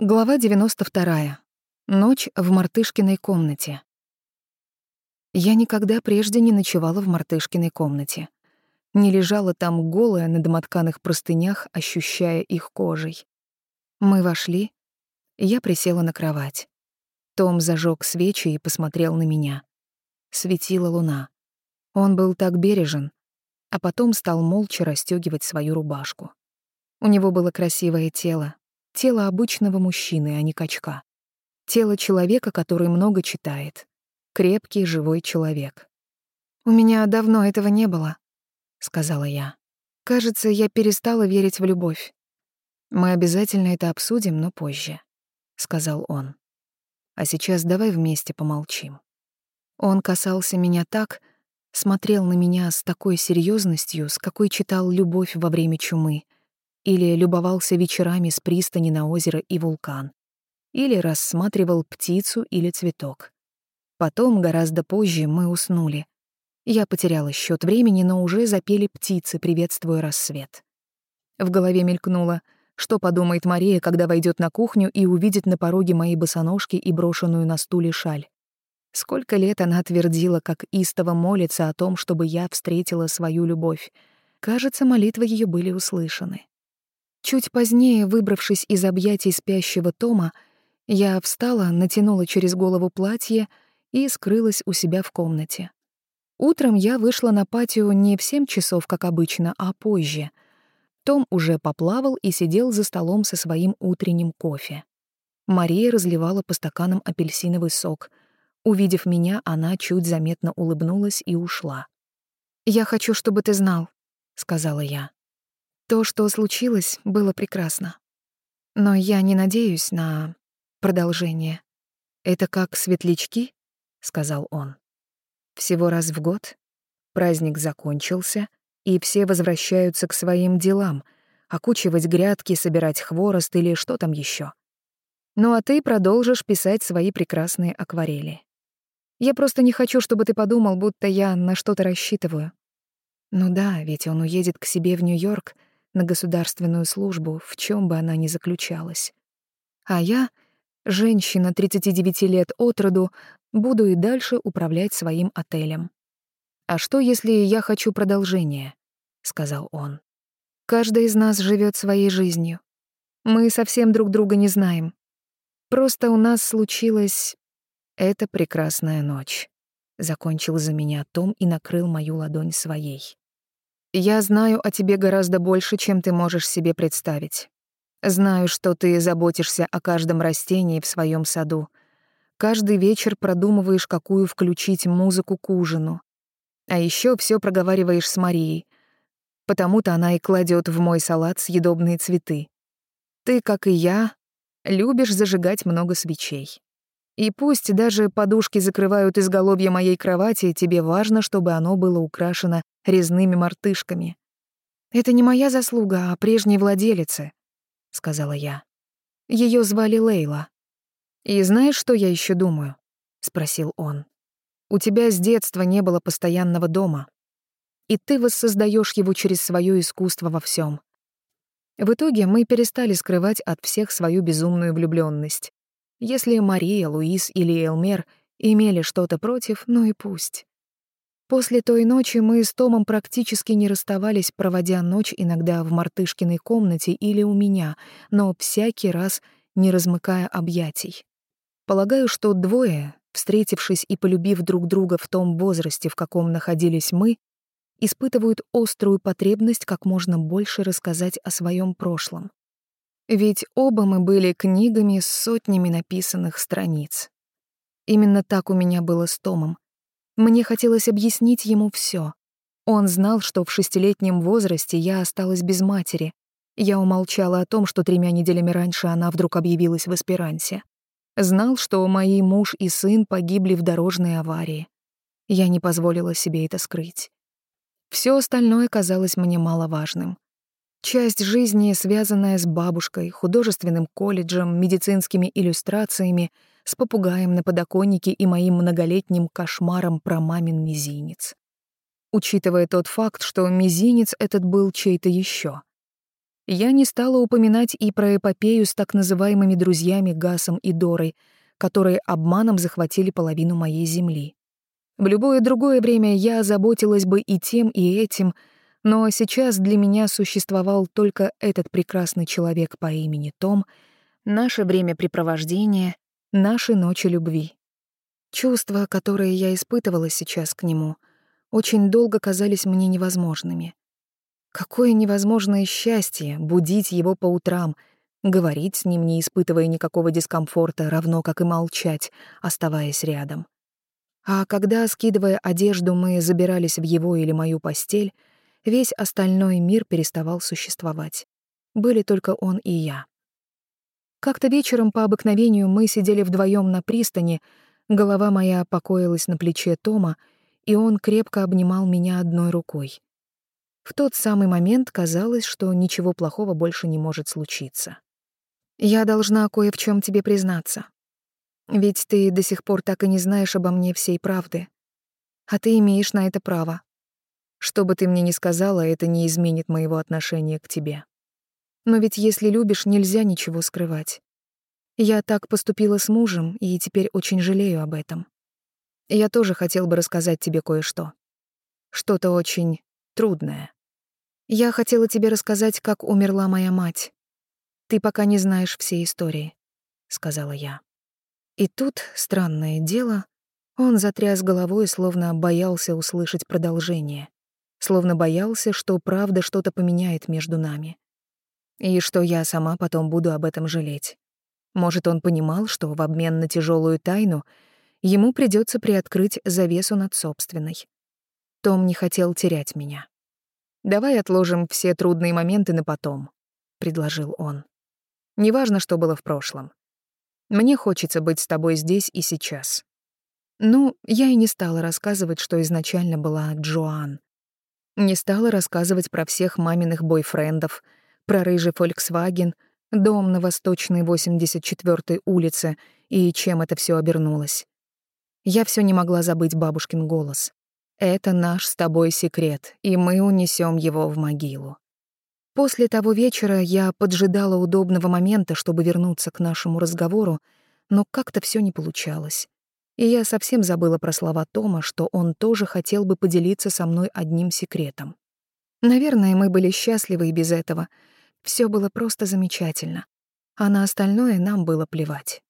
Глава 92. Ночь в мартышкиной комнате. Я никогда прежде не ночевала в мартышкиной комнате. Не лежала там голая на домотканых простынях, ощущая их кожей. Мы вошли, я присела на кровать. Том зажег свечи и посмотрел на меня. Светила луна. Он был так бережен, а потом стал молча расстёгивать свою рубашку. У него было красивое тело, Тело обычного мужчины, а не качка. Тело человека, который много читает. Крепкий, живой человек. «У меня давно этого не было», — сказала я. «Кажется, я перестала верить в любовь. Мы обязательно это обсудим, но позже», — сказал он. «А сейчас давай вместе помолчим». Он касался меня так, смотрел на меня с такой серьезностью, с какой читал «Любовь во время чумы», или любовался вечерами с пристани на озеро и вулкан, или рассматривал птицу или цветок. Потом, гораздо позже, мы уснули. Я потеряла счет времени, но уже запели птицы, приветствуя рассвет. В голове мелькнуло, что подумает Мария, когда войдет на кухню и увидит на пороге мои босоножки и брошенную на стуле шаль. Сколько лет она твердила, как истово молится о том, чтобы я встретила свою любовь. Кажется, молитвы ее были услышаны. Чуть позднее, выбравшись из объятий спящего Тома, я встала, натянула через голову платье и скрылась у себя в комнате. Утром я вышла на патио не в семь часов, как обычно, а позже. Том уже поплавал и сидел за столом со своим утренним кофе. Мария разливала по стаканам апельсиновый сок. Увидев меня, она чуть заметно улыбнулась и ушла. «Я хочу, чтобы ты знал», — сказала я. То, что случилось, было прекрасно. Но я не надеюсь на продолжение. Это как светлячки, сказал он. Всего раз в год праздник закончился, и все возвращаются к своим делам, окучивать грядки, собирать хворост или что там еще. Ну а ты продолжишь писать свои прекрасные акварели. Я просто не хочу, чтобы ты подумал, будто я на что-то рассчитываю. Ну да, ведь он уедет к себе в Нью-Йорк — на государственную службу, в чем бы она ни заключалась. А я, женщина 39 лет от роду, буду и дальше управлять своим отелем. «А что, если я хочу продолжения?» — сказал он. «Каждый из нас живет своей жизнью. Мы совсем друг друга не знаем. Просто у нас случилась эта прекрасная ночь». Закончил за меня Том и накрыл мою ладонь своей. Я знаю о тебе гораздо больше, чем ты можешь себе представить. Знаю, что ты заботишься о каждом растении в своем саду. Каждый вечер продумываешь, какую включить музыку к ужину. А еще все проговариваешь с Марией. Потому-то она и кладет в мой салат съедобные цветы. Ты, как и я, любишь зажигать много свечей. И пусть даже подушки закрывают изголовье моей кровати, тебе важно, чтобы оно было украшено резными мартышками. «Это не моя заслуга, а прежней владелицы», — сказала я. Ее звали Лейла. «И знаешь, что я еще думаю?» — спросил он. «У тебя с детства не было постоянного дома, и ты воссоздаешь его через свое искусство во всем. В итоге мы перестали скрывать от всех свою безумную влюбленность. Если Мария, Луис или Элмер имели что-то против, ну и пусть. После той ночи мы с Томом практически не расставались, проводя ночь иногда в мартышкиной комнате или у меня, но всякий раз не размыкая объятий. Полагаю, что двое, встретившись и полюбив друг друга в том возрасте, в каком находились мы, испытывают острую потребность как можно больше рассказать о своем прошлом. Ведь оба мы были книгами с сотнями написанных страниц. Именно так у меня было с Томом. Мне хотелось объяснить ему все. Он знал, что в шестилетнем возрасте я осталась без матери. Я умолчала о том, что тремя неделями раньше она вдруг объявилась в эсперансе. Знал, что мои муж и сын погибли в дорожной аварии. Я не позволила себе это скрыть. Все остальное казалось мне маловажным. Часть жизни, связанная с бабушкой, художественным колледжем, медицинскими иллюстрациями, с попугаем на подоконнике и моим многолетним кошмаром про мамин мизинец. Учитывая тот факт, что мизинец этот был чей-то еще. Я не стала упоминать и про эпопею с так называемыми друзьями Гасом и Дорой, которые обманом захватили половину моей земли. В любое другое время я озаботилась бы и тем, и этим, но сейчас для меня существовал только этот прекрасный человек по имени Том, наше времяпрепровождение, наши ночи любви. Чувства, которые я испытывала сейчас к нему, очень долго казались мне невозможными. Какое невозможное счастье будить его по утрам, говорить с ним, не испытывая никакого дискомфорта, равно как и молчать, оставаясь рядом. А когда, скидывая одежду, мы забирались в его или мою постель, весь остальной мир переставал существовать. Были только он и я. Как-то вечером по обыкновению мы сидели вдвоем на пристани, голова моя покоилась на плече Тома, и он крепко обнимал меня одной рукой. В тот самый момент казалось, что ничего плохого больше не может случиться. «Я должна кое в чем тебе признаться. Ведь ты до сих пор так и не знаешь обо мне всей правды. А ты имеешь на это право. Что бы ты мне ни сказала, это не изменит моего отношения к тебе. Но ведь если любишь, нельзя ничего скрывать. Я так поступила с мужем, и теперь очень жалею об этом. Я тоже хотел бы рассказать тебе кое-что. Что-то очень трудное. Я хотела тебе рассказать, как умерла моя мать. Ты пока не знаешь всей истории, сказала я. И тут, странное дело, он затряс головой, словно боялся услышать продолжение, словно боялся, что правда что-то поменяет между нами. И что я сама потом буду об этом жалеть. Может, он понимал, что в обмен на тяжелую тайну ему придется приоткрыть завесу над собственной. Том не хотел терять меня. «Давай отложим все трудные моменты на потом», — предложил он. «Неважно, что было в прошлом. Мне хочется быть с тобой здесь и сейчас». Ну, я и не стала рассказывать, что изначально была Джоан. Не стала рассказывать про всех маминых бойфрендов, про рыжий Volkswagen, дом на Восточной 84-й улице и чем это все обернулось. Я все не могла забыть бабушкин голос. Это наш с тобой секрет, и мы унесем его в могилу. После того вечера я поджидала удобного момента, чтобы вернуться к нашему разговору, но как-то все не получалось. И я совсем забыла про слова Тома, что он тоже хотел бы поделиться со мной одним секретом. Наверное, мы были счастливы и без этого. Все было просто замечательно. А на остальное нам было плевать.